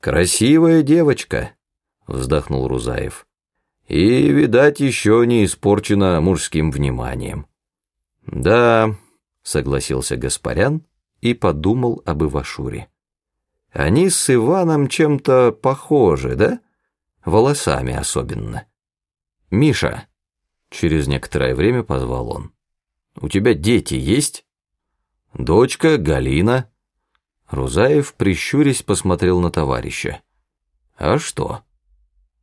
«Красивая девочка», — вздохнул Рузаев. «И, видать, еще не испорчена мужским вниманием». «Да», — согласился Гаспарян и подумал об Ивашуре. «Они с Иваном чем-то похожи, да? Волосами особенно». «Миша», — через некоторое время позвал он, — «у тебя дети есть?» «Дочка Галина». Рузаев, прищурясь, посмотрел на товарища. «А что?»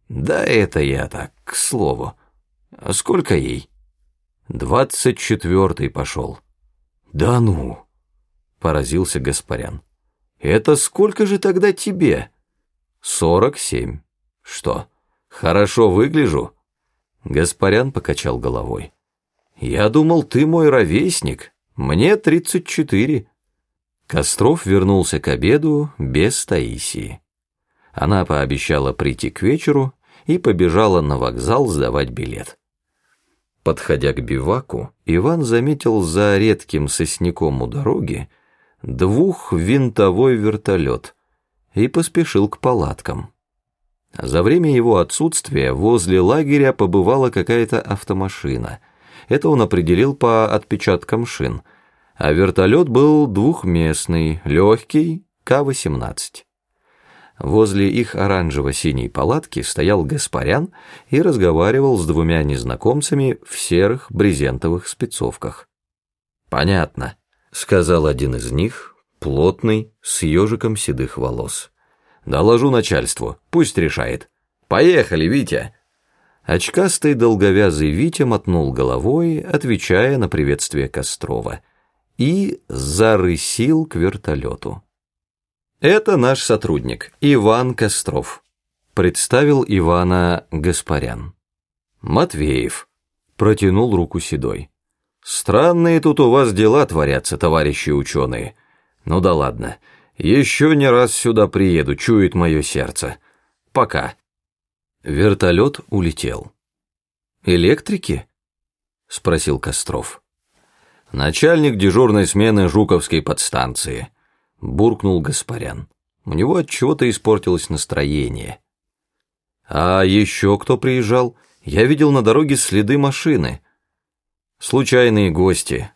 «Да это я так, к слову. А сколько ей?» «Двадцать четвертый пошел». «Да ну!» — поразился Гаспарян. «Это сколько же тогда тебе?» «Сорок семь. Что, хорошо выгляжу?» Гаспарян покачал головой. «Я думал, ты мой ровесник. Мне тридцать четыре». Костров вернулся к обеду без Таисии. Она пообещала прийти к вечеру и побежала на вокзал сдавать билет. Подходя к биваку, Иван заметил за редким сосняком у дороги двухвинтовой вертолет и поспешил к палаткам. За время его отсутствия возле лагеря побывала какая-то автомашина. Это он определил по отпечаткам шин – а вертолет был двухместный, легкий, К-18. Возле их оранжево-синей палатки стоял Гаспарян и разговаривал с двумя незнакомцами в серых брезентовых спецовках. «Понятно», — сказал один из них, плотный, с ежиком седых волос. «Доложу начальству, пусть решает. Поехали, Витя!» Очкастый долговязый Витя мотнул головой, отвечая на приветствие Кострова — и зарысил к вертолету. «Это наш сотрудник, Иван Костров», — представил Ивана Гаспарян. «Матвеев», — протянул руку Седой. «Странные тут у вас дела творятся, товарищи ученые. Ну да ладно, еще не раз сюда приеду, чует мое сердце. Пока». Вертолет улетел. «Электрики?» — спросил Костров. Начальник дежурной смены Жуковской подстанции. Буркнул Гаспарян. У него от чего-то испортилось настроение. А еще кто приезжал? Я видел на дороге следы машины. Случайные гости.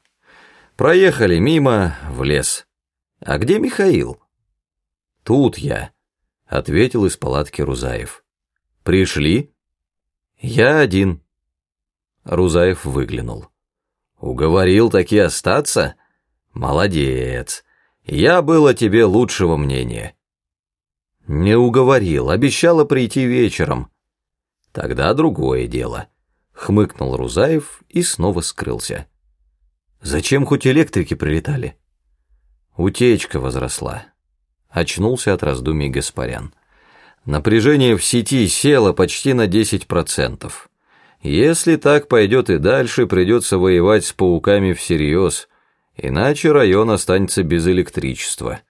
Проехали мимо в лес. А где Михаил? Тут я, ответил из палатки Рузаев. Пришли? Я один. Рузаев выглянул. Уговорил таки остаться? Молодец. Я был о тебе лучшего мнения. Не уговорил, обещала прийти вечером. Тогда другое дело. Хмыкнул Рузаев и снова скрылся. Зачем хоть электрики прилетали? Утечка возросла. Очнулся от раздумий Гаспарян. Напряжение в сети село почти на 10%. Если так пойдет и дальше, придется воевать с пауками всерьез, иначе район останется без электричества.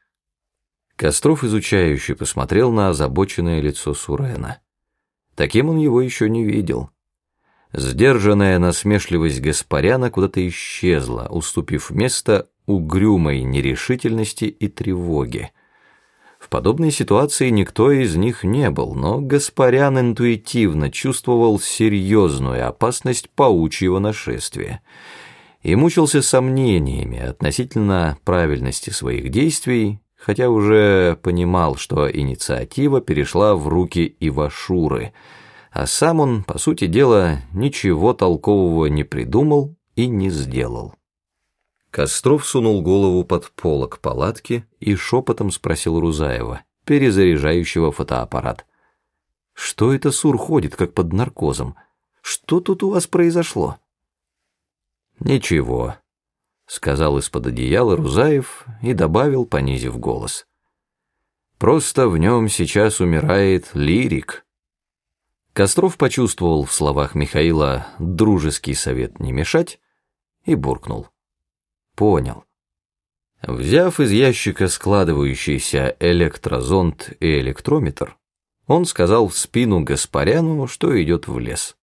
Костров изучающий посмотрел на озабоченное лицо Сурена. Таким он его еще не видел. Сдержанная насмешливость Гаспаряна куда-то исчезла, уступив место угрюмой нерешительности и тревоге. В подобной ситуации никто из них не был, но Гаспарян интуитивно чувствовал серьезную опасность паучьего нашествия и мучился сомнениями относительно правильности своих действий, хотя уже понимал, что инициатива перешла в руки Ивашуры, а сам он, по сути дела, ничего толкового не придумал и не сделал. Костров сунул голову под полок палатки и шепотом спросил Рузаева, перезаряжающего фотоаппарат. «Что это Сур ходит, как под наркозом? Что тут у вас произошло?» «Ничего», — сказал из-под одеяла Рузаев и добавил, понизив голос. «Просто в нем сейчас умирает лирик». Костров почувствовал в словах Михаила дружеский совет не мешать и буркнул. Понял. Взяв из ящика складывающийся электрозонд и электрометр, он сказал в спину Гаспаряну, что идет в лес.